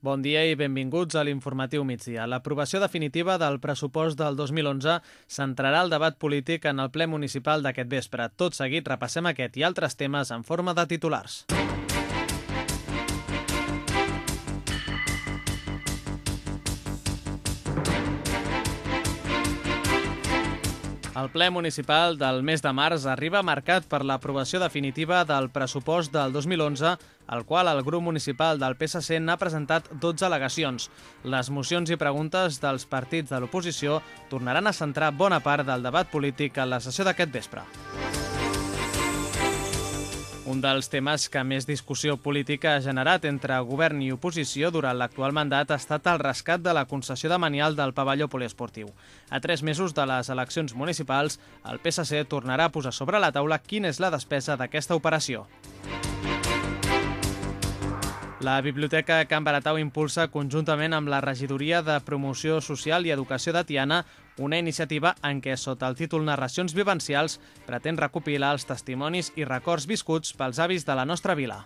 Bon dia i benvinguts a l'informatiu migdia. L'aprovació definitiva del pressupost del 2011 centrarà el debat polític en el ple municipal d'aquest vespre. Tot seguit repassem aquest i altres temes en forma de titulars. El ple municipal del mes de març arriba marcat per l'aprovació definitiva del pressupost del 2011, al qual el grup municipal del PSC n'ha presentat 12 al·legacions. Les mocions i preguntes dels partits de l'oposició tornaran a centrar bona part del debat polític en la sessió d'aquest vespre. Un dels temes que més discussió política ha generat entre govern i oposició durant l'actual mandat ha estat el rescat de la concessió de manial del pavelló poliesportiu. A tres mesos de les eleccions municipals, el PSC tornarà a posar sobre la taula quina és la despesa d'aquesta operació. La Biblioteca Can Baratau impulsa conjuntament amb la Regidoria de Promoció Social i Educació de Tiana una iniciativa en què, sota el títol Narracions Vivencials, pretén recopilar els testimonis i records viscuts pels avis de la nostra vila.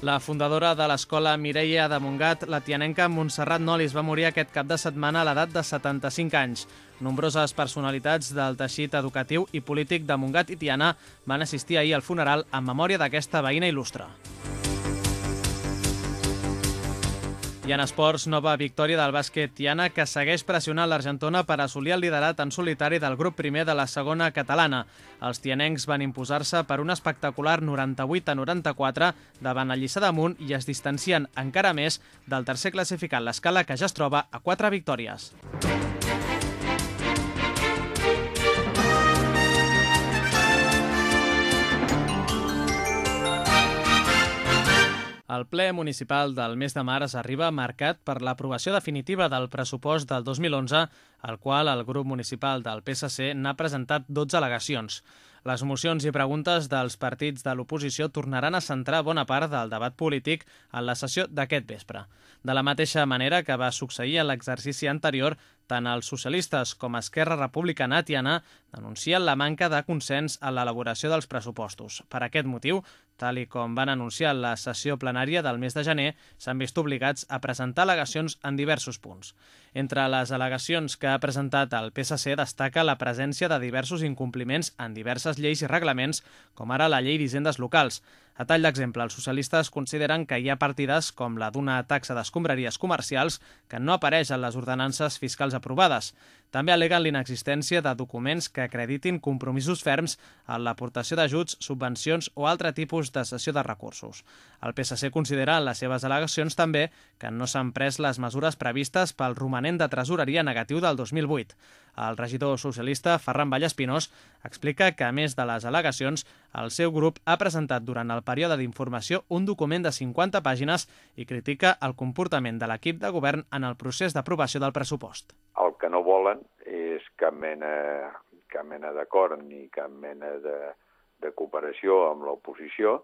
La fundadora de l'escola Mireia de Montgat, la tianenca Montserrat Nolis, va morir aquest cap de setmana a l'edat de 75 anys. Nombroses personalitats del teixit educatiu i polític de Montgat i Tiana van assistir ahir al funeral en memòria d'aquesta veïna il·lustre. I en esports, nova victòria del bàsquet Tiana que segueix pressionant l'Argentona per assolir el liderat en solitari del grup primer de la segona catalana. Els tianencs van imposar-se per un espectacular 98 a 94 davant el Lliçà d'Amunt i es distancien encara més del tercer classificat l'escala que ja es troba a 4 victòries. El ple municipal del mes de març arriba marcat per l'aprovació definitiva del pressupost del 2011, al qual el grup municipal del PSC n'ha presentat 12 al·legacions. Les mocions i preguntes dels partits de l'oposició tornaran a centrar bona part del debat polític en la sessió d'aquest vespre. De la mateixa manera que va succeir en l'exercici anterior, tant els socialistes com Esquerra Republicana Tiana denuncien la manca de consens en l'elaboració dels pressupostos. Per aquest motiu, tal i com van anunciar la sessió plenària del mes de gener, s'han vist obligats a presentar al·legacions en diversos punts. Entre les al·legacions que ha presentat el PSC destaca la presència de diversos incompliments en diverses lleis i reglaments, com ara la llei d'hisendes locals. A tall d'exemple, els socialistes consideren que hi ha partides com la d'una taxa d'escombraries comercials que no apareix en les ordenances fiscals aprovades. També aleguen l'inexistència de documents que acreditin compromisos ferms en l'aportació d'ajuts, subvencions o altre tipus de cessió de recursos. El PSC considera en les seves al·legacions també que no s'han pres les mesures previstes pel romanent de tresoreria negatiu del 2008. El regidor socialista Ferran Vallespinós explica que, a més de les al·legacions, el seu grup ha presentat durant el període d'informació un document de 50 pàgines i critica el comportament de l'equip de govern en el procés d'aprovació del pressupost. El que no volen és cap mena, cap mena d'acord ni cap mena de, de cooperació amb l'oposició.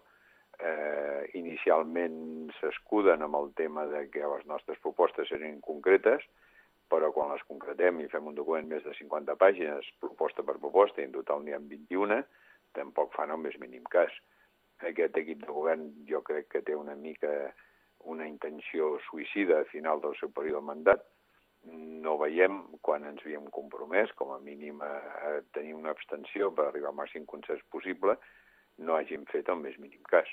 Eh, inicialment s'escuden amb el tema de que les nostres propostes serien concretes, però quan les concretem i fem un document més de 50 pàgines, proposta per proposta, i en total n'hi ha 21, tampoc fan el més mínim cas. Aquest equip de govern jo crec que té una mica una intenció suïcida a final del seu període de mandat. No veiem quan ens havíem compromès, com a mínim, a tenir una abstenció per arribar al màxim consens possible, no hagin fet el més mínim cas.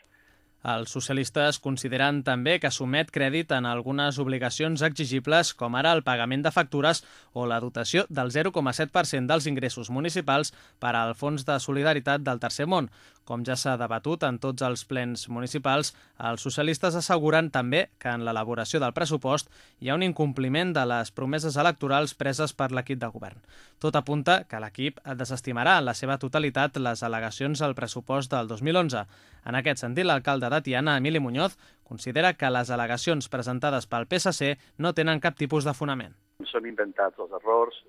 Els socialistes consideren també que somet crèdit en algunes obligacions exigibles, com ara el pagament de factures o la dotació del 0,7% dels ingressos municipals per al Fons de Solidaritat del Tercer Món. Com ja s'ha debatut en tots els plens municipals, els socialistes asseguren també que en l'elaboració del pressupost hi ha un incompliment de les promeses electorals preses per l'equip de govern. Tot apunta que l'equip desestimarà en la seva totalitat les al·legacions al pressupost del 2011. En aquest sentit, l'alcalde de Tiana, Emili Muñoz, considera que les al·legacions presentades pel PSC no tenen cap tipus de fonament. Són inventats els errors,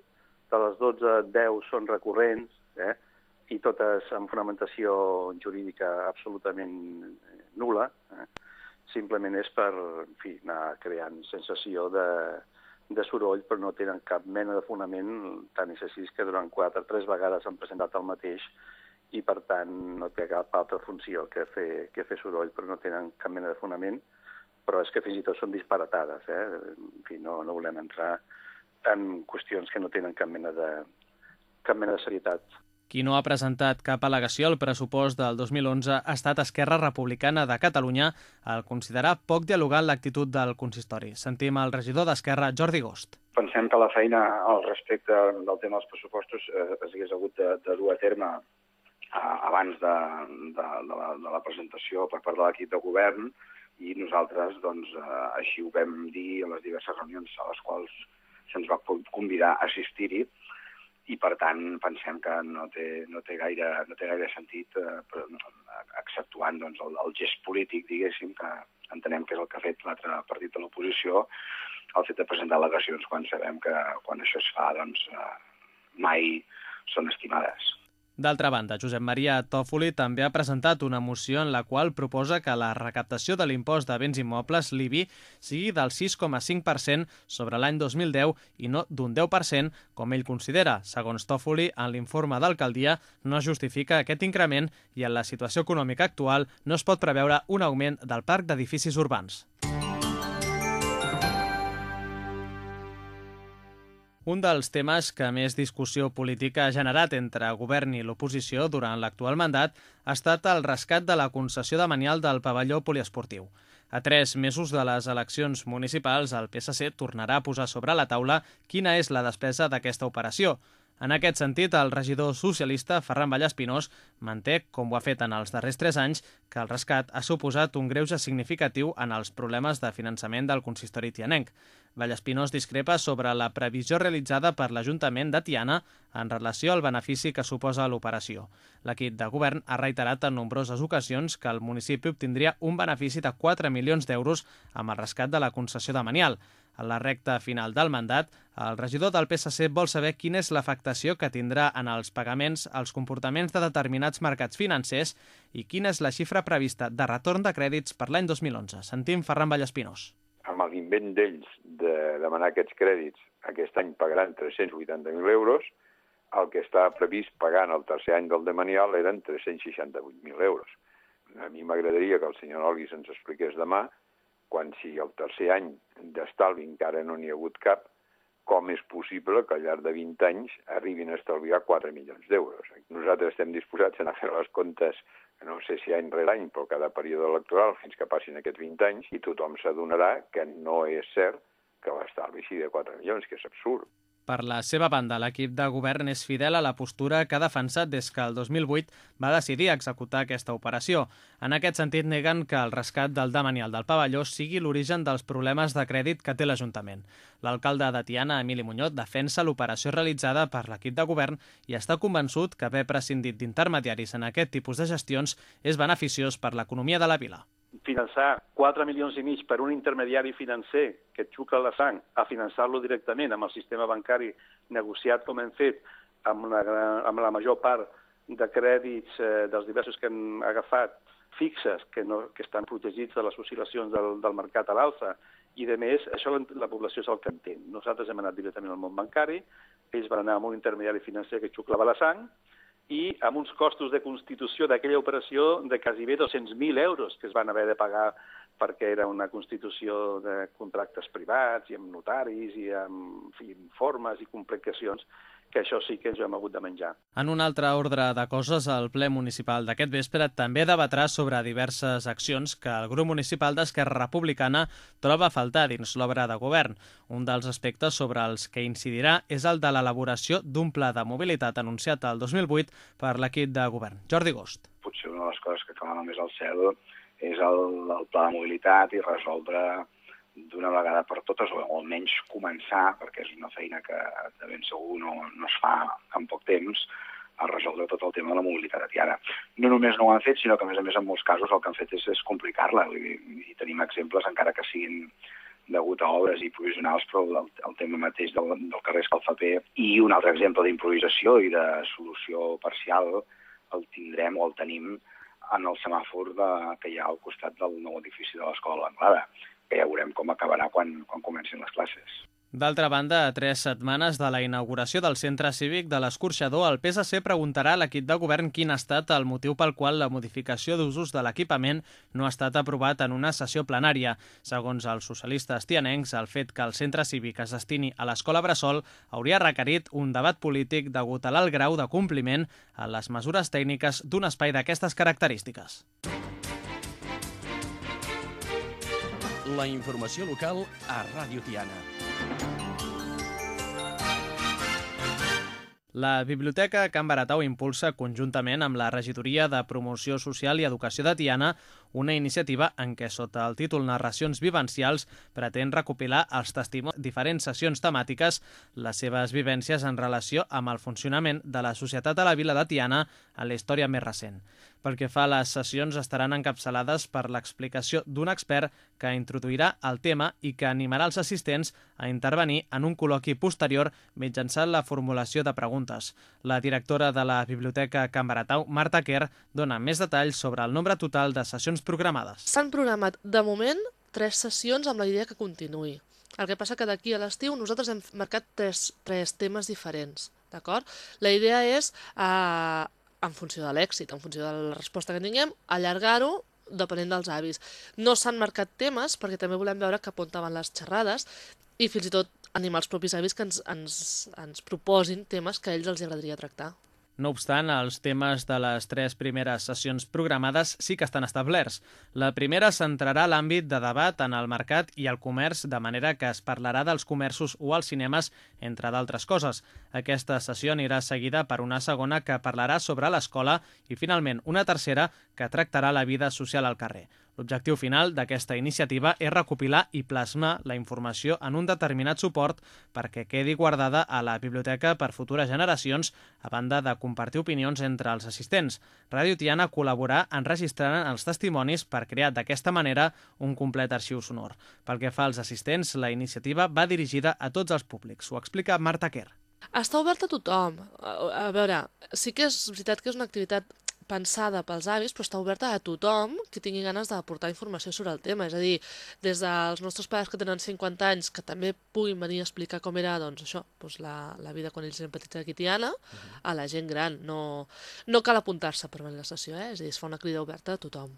de les 12, 10 són recurrents, eh? I totes amb fonamentació jurídica absolutament nula. Eh? Simplement és per en fi, anar creant sensació de, de soroll, però no tenen cap mena de fonament, tant és així que durant quatre, tres vegades han presentat el mateix i per tant no té cap altra funció que fer, que fer soroll, però no tenen cap mena de fonament, però és que fins i tot són disparatades. Eh? En fi, no, no volem entrar en qüestions que no tenen cap mena de, cap mena de serietat. Qui no ha presentat cap al·legació al pressupost del 2011 ha estat Esquerra Republicana de Catalunya al considerar poc dialogant l'actitud del consistori. Sentim el regidor d'Esquerra, Jordi Gost. Pensem que la feina al respecte del tema dels pressupostos eh, es hagués hagut de, de dur a terme eh, abans de, de, de, la, de la presentació per part de l'equip de govern i nosaltres doncs, eh, així ho vam dir a les diverses reunions a les quals se'ns va convidar a assistir-hi i per tant pensem que no té, no té, gaire, no té gaire sentit eh, però, exceptuant doncs, el, el gest polític, diguéssim, que entenem que és el que ha fet l'altre partit de l'oposició, el fet de presentar al·legacions quan sabem que quan això es fa doncs, eh, mai són estimades. D'altra banda, Josep Maria Tòfoli també ha presentat una moció en la qual proposa que la recaptació de l'impost de béns immobles, l'IBI, sigui del 6,5% sobre l'any 2010 i no d'un 10%, com ell considera. Segons Tòfoli, en l'informe d'alcaldia no justifica aquest increment i en la situació econòmica actual no es pot preveure un augment del parc d'edificis urbans. Un dels temes que més discussió política ha generat entre govern i l'oposició durant l'actual mandat ha estat el rescat de la concessió de manial del pavelló poliesportiu. A tres mesos de les eleccions municipals, el PSC tornarà a posar sobre la taula quina és la despesa d'aquesta operació. En aquest sentit, el regidor socialista Ferran Vallespinós manté, com ho ha fet en els darrers tres anys, que el rescat ha suposat un greuge significatiu en els problemes de finançament del consistori tianenc. Vallespinós discrepa sobre la previsió realitzada per l'Ajuntament de Tiana en relació al benefici que suposa l'operació. L'equip de govern ha reiterat en nombroses ocasions que el municipi obtindria un benefici de 4 milions d'euros amb el rescat de la concessió de Manial. A la recta final del mandat, el regidor del PSC vol saber quina és l'afectació que tindrà en els pagaments als comportaments de determinats mercats financers i quina és la xifra prevista de retorn de crèdits per l'any 2011. Sentim Ferran Vallespinós. Amb l'invent d'ells de demanar aquests crèdits, aquest any pagaran 380.000 euros, el que està previst pagant el tercer any del demanial eren 368.000 euros. A mi m'agradaria que el senyor Nolis ens expliqués demà quan si el tercer any d'estalvi encara no n'hi ha hagut cap, com és possible que al llarg de 20 anys arribin a estalviar 4 milions d'euros. Nosaltres estem disposats a anar a fer les comptes, no sé si any rere any, però cada període electoral fins que passin aquests 20 anys, i tothom s'adonarà que no és cert que l'estalvi sigui de 4 milions, que és absurd. Per la seva banda, l'equip de govern és fidel a la postura que ha defensat des que el 2008 va decidir executar aquesta operació. En aquest sentit, neguen que el rescat del Damanial del pavelló sigui l'origen dels problemes de crèdit que té l'Ajuntament. L'alcalde de Tiana, Emili Muñoz, defensa l'operació realitzada per l'equip de govern i està convençut que haver prescindit d'intermediaris en aquest tipus de gestions és beneficiós per l'economia de la vila finançar 4 milions i mig per un intermediari financer que et xuca la sang a finançar-lo directament amb el sistema bancari negociat com hem fet amb la, amb la major part de crèdits eh, dels diversos que han agafat fixes que, no, que estan protegits de les oscil·lacions del, del mercat a l'alça i, de més, això la població és el que entén. Nosaltres hem anat directament al món bancari, ells van anar amb un intermediari financer que xuclava la sang, i amb uns costos de constitució d'aquella operació de quasi bé 200.000 euros que es van haver de pagar perquè era una constitució de contractes privats i amb notaris i amb informes i complicacions que això sí que ens ho hem hagut de menjar. En un altre ordre de coses, el ple municipal d'aquest vespre també debatrà sobre diverses accions que el grup municipal d'Esquerra Republicana troba a faltar dins l'obra de govern. Un dels aspectes sobre els que incidirà és el de l'elaboració d'un pla de mobilitat anunciat el 2008 per l'equip de govern. Jordi Gost. Potser una de les coses que clama més al cel és el, el pla de mobilitat i resoldre d'una vegada per totes, o almenys començar, perquè és una feina que de ben segur no, no es fa en poc temps, a resoldre tot el tema de la mobilitat a Tiana. No només no ho han fet, sinó que a més a més en molts casos el que han fet és, és complicar-la, i, tenim exemples encara que siguin degut a obres i provisionals, però el, el tema mateix del, del carrer Escalfaper i un altre exemple d'improvisació i de solució parcial el tindrem o el tenim en el semàfor de, que hi ha al costat del nou edifici de l'escola Anglada que ja veurem com acabarà quan, quan comencin les classes. D'altra banda, a tres setmanes de la inauguració del centre cívic de l'Escorxador, el PSC preguntarà a l'equip de govern quin ha estat el motiu pel qual la modificació d'usos de l'equipament no ha estat aprovat en una sessió plenària. Segons els socialistes tianencs, el fet que el centre cívic es destini a l'escola Bressol hauria requerit un debat polític degut a l'alt grau de compliment a les mesures tècniques d'un espai d'aquestes característiques. La informació local a Ràdio Tiana. La Biblioteca Can Baratau impulsa conjuntament amb la Regidoria de Promoció Social i Educació de Tiana una iniciativa en què, sota el títol Narracions Vivencials, pretén recopilar els testimonis diferents sessions temàtiques, les seves vivències en relació amb el funcionament de la societat a la vila de Tiana en la història més recent. Pel que fa a les sessions, estaran encapçalades per l'explicació d'un expert que introduirà el tema i que animarà els assistents a intervenir en un col·loqui posterior mitjançant la formulació de preguntes. La directora de la Biblioteca Can Baratau, Marta Kerr, dona més detalls sobre el nombre total de sessions programades. S'han programat, de moment, tres sessions amb la idea que continuï. El que passa que d'aquí a l'estiu nosaltres hem marcat tres, tres temes diferents, d'acord? La idea és, eh, en funció de l'èxit, en funció de la resposta que tinguem, allargar-ho depenent dels avis. No s'han marcat temes perquè també volem veure cap on van les xerrades i fins i tot animar els propis avis que ens, ens, ens proposin temes que a ells els agradaria tractar. No obstant, els temes de les tres primeres sessions programades sí que estan establerts. La primera centrarà l'àmbit de debat en el mercat i el comerç, de manera que es parlarà dels comerços o els cinemes, entre d'altres coses. Aquesta sessió anirà seguida per una segona que parlarà sobre l'escola i, finalment, una tercera que tractarà la vida social al carrer. L'objectiu final d'aquesta iniciativa és recopilar i plasmar la informació en un determinat suport perquè quedi guardada a la biblioteca per futures generacions, a banda de compartir opinions entre els assistents. Ràdio Tiana col·laborarà enregistrant els testimonis per crear d'aquesta manera un complet arxiu sonor. Pel que fa als assistents, la iniciativa va dirigida a tots els públics. Ho explica Marta Kerr. Està obert a tothom. A veure, sí que és veritat que és una activitat pensada pels avis, però està oberta a tothom que tingui ganes d'aportar informació sobre el tema. És a dir, des dels nostres pares que tenen 50 anys, que també puguin venir a explicar com era doncs, això, doncs la, la vida quan ells eren petits a Quitiana, uh -huh. a la gent gran. No, no cal apuntar-se per venir a la sessió, eh? és a dir, es fa una crida oberta a tothom.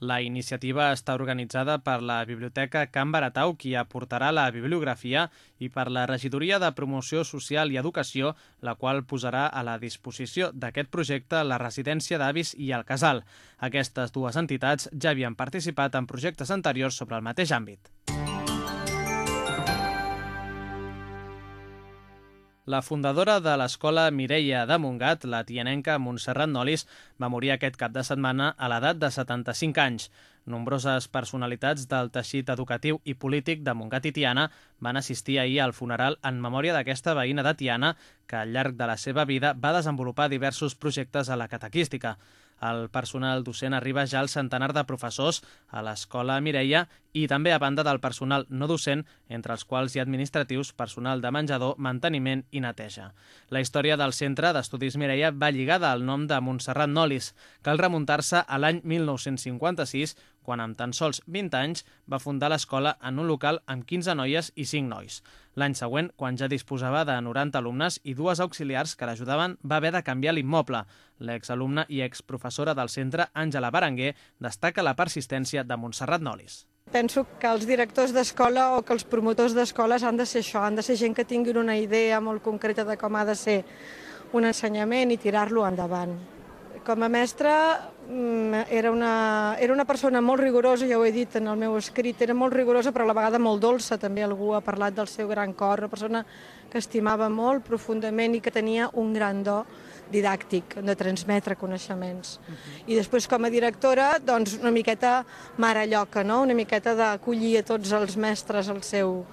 La iniciativa està organitzada per la Biblioteca Can Baratau, qui aportarà la bibliografia, i per la Regidoria de Promoció Social i Educació, la qual posarà a la disposició d'aquest projecte la residència d'avis i el casal. Aquestes dues entitats ja havien participat en projectes anteriors sobre el mateix àmbit. La fundadora de l'escola Mireia de Montgat, la tianenca Montserrat Nolis, va morir aquest cap de setmana a l'edat de 75 anys. Nombroses personalitats del teixit educatiu i polític de Montgat i Tiana van assistir ahir al funeral en memòria d'aquesta veïna de Tiana que al llarg de la seva vida va desenvolupar diversos projectes a la catequística. El personal docent arriba ja al centenar de professors a l'escola Mireia i també a banda del personal no docent, entre els quals hi ha administratius, personal de menjador, manteniment i neteja. La història del Centre d'Estudis Mireia va lligada al nom de Montserrat Nolis. Cal remuntar-se a l'any 1956, quan amb tan sols 20 anys va fundar l'escola en un local amb 15 noies i 5 nois. L'any següent, quan ja disposava de 90 alumnes i dues auxiliars que l'ajudaven, va haver de canviar l'immoble. L'exalumna i exprofessora del centre, Àngela Baranguer, destaca la persistència de Montserrat Nolis. Penso que els directors d'escola o que els promotors d'escoles han de ser això, han de ser gent que tinguin una idea molt concreta de com ha de ser un ensenyament i tirar-lo endavant. Com a mestra mm, era una, era una persona molt rigorosa, ja ho he dit en el meu escrit, era molt rigorosa però a la vegada molt dolça, també algú ha parlat del seu gran cor, una persona que estimava molt profundament i que tenia un gran do didàctic, de transmetre coneixements. Uh -huh. I després com a directora, doncs una miqueta mare lloca, no? una miqueta d'acollir a tots els mestres al seu,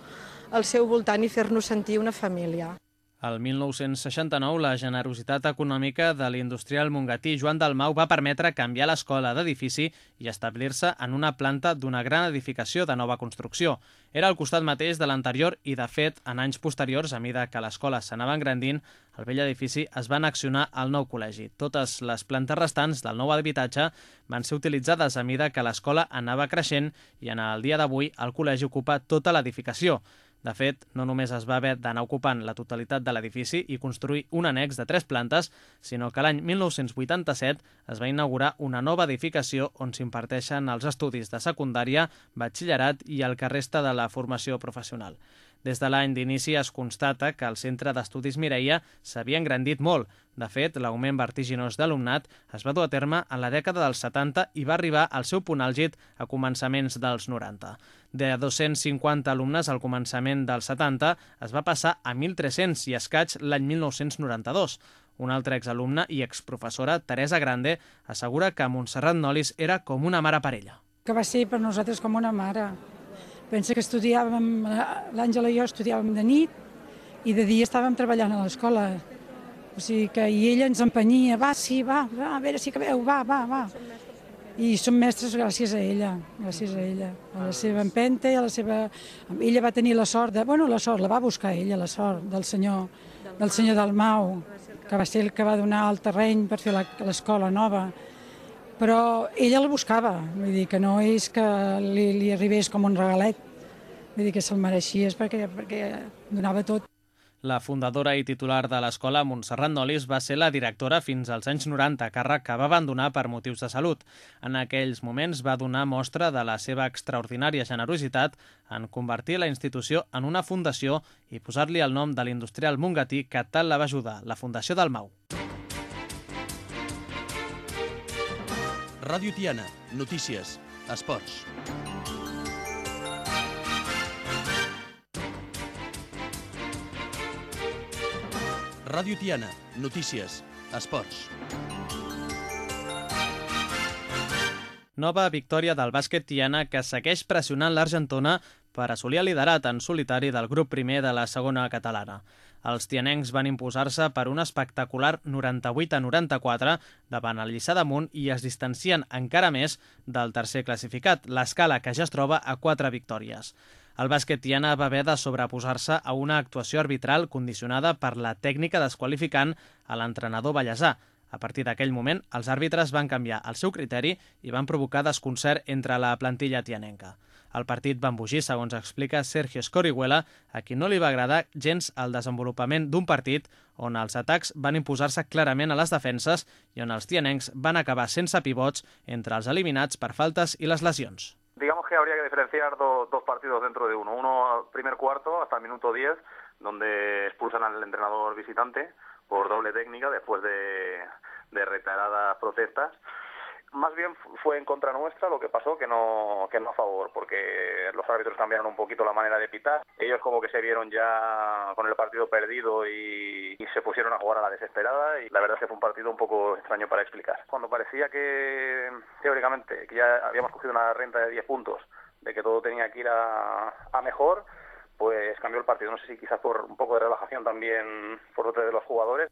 al seu voltant i fer-nos sentir una família. El 1969, la generositat econòmica de l'industrial mongatí Joan Dalmau va permetre canviar l'escola d'edifici i establir-se en una planta d'una gran edificació de nova construcció. Era al costat mateix de l'anterior i, de fet, en anys posteriors, a mida que l'escola s'anava engrandint, el vell edifici es va anaccionar al nou col·legi. Totes les plantes restants del nou habitatge van ser utilitzades a mida que l'escola anava creixent i en el dia d'avui el col·legi ocupa tota l'edificació. De fet, no només es va haver d'anar ocupant la totalitat de l'edifici i construir un annex de tres plantes, sinó que l'any 1987 es va inaugurar una nova edificació on s'imparteixen els estudis de secundària, batxillerat i el que resta de la formació professional. Des de l'any d'inici es constata que el Centre d'Estudis Mireia s'havia engrandit molt. De fet, l'augment vertiginós d'alumnat es va dur a terme en la dècada dels 70 i va arribar al seu punt àlgid a començaments dels 90. De 250 alumnes al començament dels 70 es va passar a 1.300 i escaig l'any 1992. Un altre exalumne i exprofessora, Teresa Grande, assegura que Montserrat Nolis era com una mare parella. Que va ser per nosaltres com una mare Pensa que estudiàvem, l'Àngela i jo estudiàvem de nit i de dia estàvem treballant a l'escola. O sigui que, i ella ens empenyia, va, sí, va, va, a veure si acabeu, va, va, va. I som mestres gràcies a ella, gràcies a ella, a la seva empenta i a la seva... Ella va tenir la sort de... Bueno, la sort, la va buscar ella, la sort del senyor, del senyor Dalmau, que va ser el que va donar el terreny per fer l'escola nova però ella la buscava, vull dir que no és que li, li arribés com un regalet, vull dir que se'l mereixia perquè, perquè donava tot. La fundadora i titular de l'escola, Montserrat Nolis, va ser la directora fins als anys 90, càrrec que va abandonar per motius de salut. En aquells moments va donar mostra de la seva extraordinària generositat en convertir la institució en una fundació i posar-li el nom de l'industrial mongatí que tal la va ajudar, la Fundació del Mau. Ràdio Tiana, notícies, esports. Ràdio Tiana, notícies, esports. Nova victòria del bàsquet Tiana que segueix pressionant l'Argentona per assolir el liderat en solitari del grup primer de la segona catalana. Els tianencs van imposar-se per un espectacular 98 a 94 davant el Lliçà d'Amunt i es distancien encara més del tercer classificat, l'escala que ja es troba a 4 victòries. El bàsquet Tiana va haver de sobreposar-se a una actuació arbitral condicionada per la tècnica desqualificant a l'entrenador Vallèsà. A partir d'aquell moment, els àrbitres van canviar el seu criteri i van provocar desconcert entre la plantilla tianenca. El partit va embogir, segons explica Sergio Scorihuela, a qui no li va agradar gens el desenvolupament d'un partit on els atacs van imposar-se clarament a les defenses i on els tianencs van acabar sense pivots entre els eliminats per faltes i les lesions. Digamos que habría que diferenciar do, dos partidos dentro de uno. Uno al primer cuarto hasta el minuto 10, donde expulsan al entrenador visitante por doble técnica después de, de reiteradas protestas más bien fue en contra nuestra lo que pasó que no que no a favor porque los árbitros cambiaron un poquito la manera de pitar. Ellos como que se vieron ya con el partido perdido y, se pusieron a jugar a la desesperada y la verdad es que fue un partido un poco extraño para explicar. Cuando parecía que teóricamente que ya habíamos cogido una renta de 10 puntos de que todo tenía que ir a, a mejor pues cambió el partido. No sé si quizás por un poco de relajación también por parte de los jugadores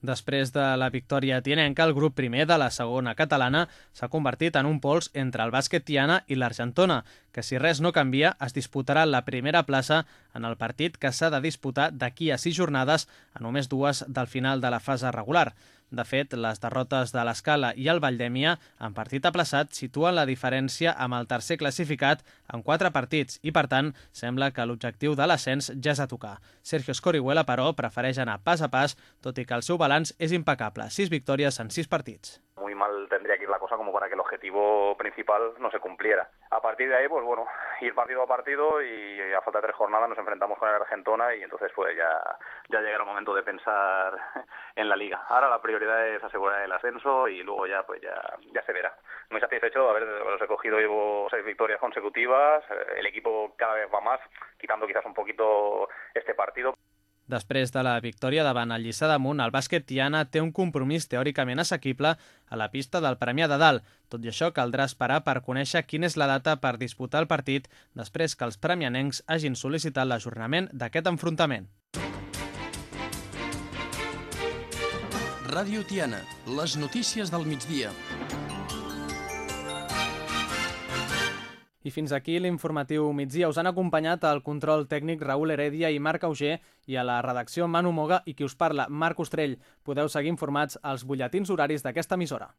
Després de la victòria tianenca, el grup primer de la segona catalana s'ha convertit en un pols entre el bàsquet tiana i l'Argentona, que si res no canvia es disputarà la primera plaça en el partit que s'ha de disputar d'aquí a sis jornades a només dues del final de la fase regular. De fet, les derrotes de l'Escala i el Valldèmia en partit aplaçat situen la diferència amb el tercer classificat en quatre partits i, per tant, sembla que l'objectiu de l'ascens ja és a tocar. Sergio Scorihuela, però, prefereix anar pas a pas, tot i que el seu balanç és impecable, sis victòries en sis partits. Muy mal tendría que ir la cosa como para que el objetivo principal no se cumpliera. A partir de ahí, pues bueno, ir partido a partido y a falta de tres jornadas nos enfrentamos con el Argentona y entonces pues ya, ya llegará el momento de pensar en la liga. Ahora la prioridad es asegurar el ascenso y luego ya pues ya, ya se verá. Muy satisfecho de haber recogido llevo seis victorias consecutivas, el equipo cada vez va más, quitando quizás un poquito este partido. Després de la victòria davant el Lliçà d'Amunt, el bàsquet Tiana té un compromís teòricament assequible a la pista del Premià de Dalt. Tot i això, caldrà esperar per conèixer quina és la data per disputar el partit després que els premianencs hagin sol·licitat l'ajornament d'aquest enfrontament. Ràdio Tiana, les notícies del migdia. I fins aquí l'informatiu migdia. Us han acompanyat el control tècnic Raül Heredia i Marc Auger i a la redacció Manu Moga i qui us parla, Marc Ostrell. Podeu seguir informats als butlletins horaris d'aquesta emissora.